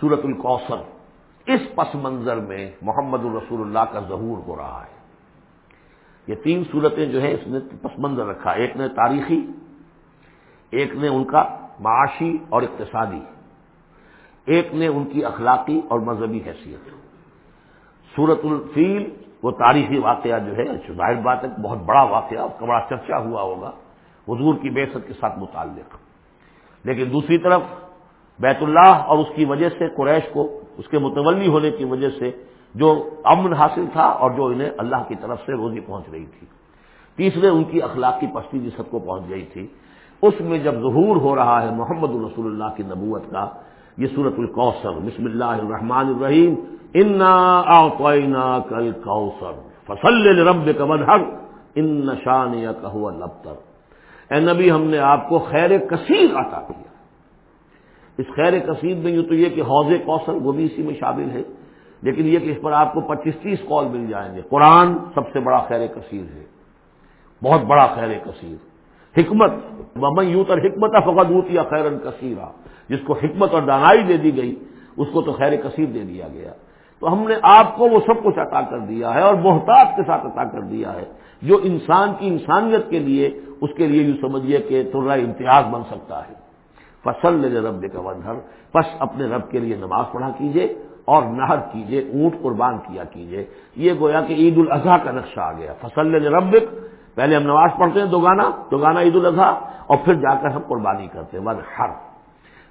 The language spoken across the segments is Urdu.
سورت القوثر اس پس منظر میں محمد الرسول اللہ کا ظہور ہو رہا ہے۔ یہ تین صورتیں جو ہے اس نے پس منظر رکھا۔ ایک نے تاریخی، ایک نے ان کا معاشی اور اقتصادی۔ ایک نے ان کی اخلاقی اور مذہبی حیثیت۔ سورت الفیل، وہ تاریخی واقعہ جو ہے ظاہر بات ہے بہت بڑا واقعہ، اس کا بڑا چرچا ہوا ہوگا۔ حضور کی بے کے ساتھ متعلق۔ لیکن دوسری طرف بیت اللہ اور اس کی وجہ سے قریش کو، اس کے متولی ہونے کی وجہ سے جو امن حاصل تھا اور جو انہیں اللہ کی طرف سے روزی پہنچ رہی تھی۔ تیسرے ان کی اخلاقی پستی جسد کو پہنچ گئی تھی، اس میں جب ظہور ہو رہا ہے محمد الرسول اللہ کی نبوت کا، یہ صورت القوثر بسم اللہ الرحمن الرحیم، انا کل کوثر فصل رب کمن ہر ان نشان یا کہ لبتر اے نبی، ہم نے آپ کو خیر کثیر عطا کیا۔ اس خیر کثیر میں یوں تو یہ کہ حوض کوثر وہ بھی اسی میں شامل ہے لیکن یہ کہ اس پر آپ کو پچیس تیس کال مل جائیں گے۔ قرآن سب سے بڑا خیر کثیر ہے۔ بہت بڑا خیر کثیر حکمت ممن یوں تر حکمت فقط اوت یا خیر کثیرہ جس کو حکمت اور دانائی دے دی گئی، اس کو تو خیر کثیر دے دیا گیا۔ تو ہم نے آپ کو وہ سب کچھ عطا کر دیا ہے اور محتاط کے ساتھ عطا کر دیا ہے، جو انسان کی انسانیت کے لیے، اس کے لیے یوں سمجھیے کہ ترا امتیاز بن سکتا ہے۔ فصل لے رب کا ونہر پس اپنے رب کے لیے نماز پڑھا کیجیے اور نہر کیجیے اونٹ قربان کیا کیجیے یہ گویا کہ عید الاضحیٰ کا نقشہ آ گیا۔ فصل رب پہلے ہم نماز پڑھتے ہیں، دو گانا دو گانا عید الاضحیٰ اور پھر جا کر ہم قربانی کرتے ہیں۔ ون ہر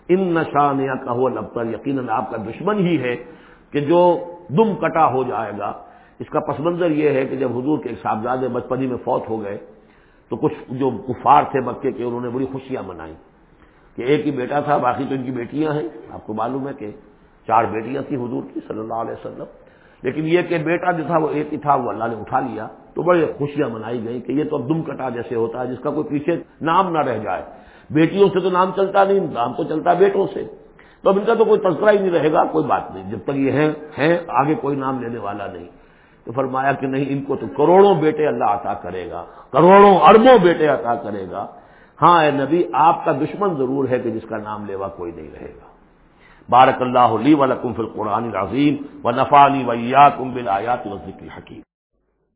ان نشان یا کہو لبتر یقیناً آپ کا دشمن ہی ہے کہ جو دم کٹا ہو جائے گا۔ اس کا پس منظر یہ ہے کہ جب حضور کے ایک صاحبزادے بچپنی میں فوت ہو گئے تو کچھ جو کفار تھے مکے کے، انہوں نے بڑی خوشیاں منائی کہ ایک ہی بیٹا تھا، باقی تو ان کی بیٹیاں ہیں۔ آپ کو معلوم ہے کہ چار بیٹیاں تھیں حضور کی صلی اللہ علیہ وسلم۔ لیکن یہ کہ بیٹا جو تھا وہ ایک ہی تھا، وہ اللہ نے اٹھا لیا۔ تو بڑے خوشیاں منائی گئی کہ یہ تو اب دم کٹا جیسے ہوتا ہے، جس کا کوئی پیچھے نام نہ رہ جائے۔ بیٹیوں سے تو نام چلتا نہیں، نام تو چلتا بیٹوں سے۔ تو اب ان کا تو کوئی تذکرہ ہی نہیں رہے گا، کوئی بات نہیں۔ جب تک یہ ہیں، آگے کوئی نام لینے والا نہیں۔ تو فرمایا کہ نہیں، ان کو تو کروڑوں بیٹے اللہ عطا کرے گا، کروڑوں اربوں بیٹے عطا کرے گا۔ ہاں اے نبی، آپ کا دشمن ضرور ہے کہ جس کا نام لیوا کوئی نہیں رہے گا۔ بارک اللہ علی لکم فی القرآن العظیم و نفا علی کم بل آیات و ذکر حکیم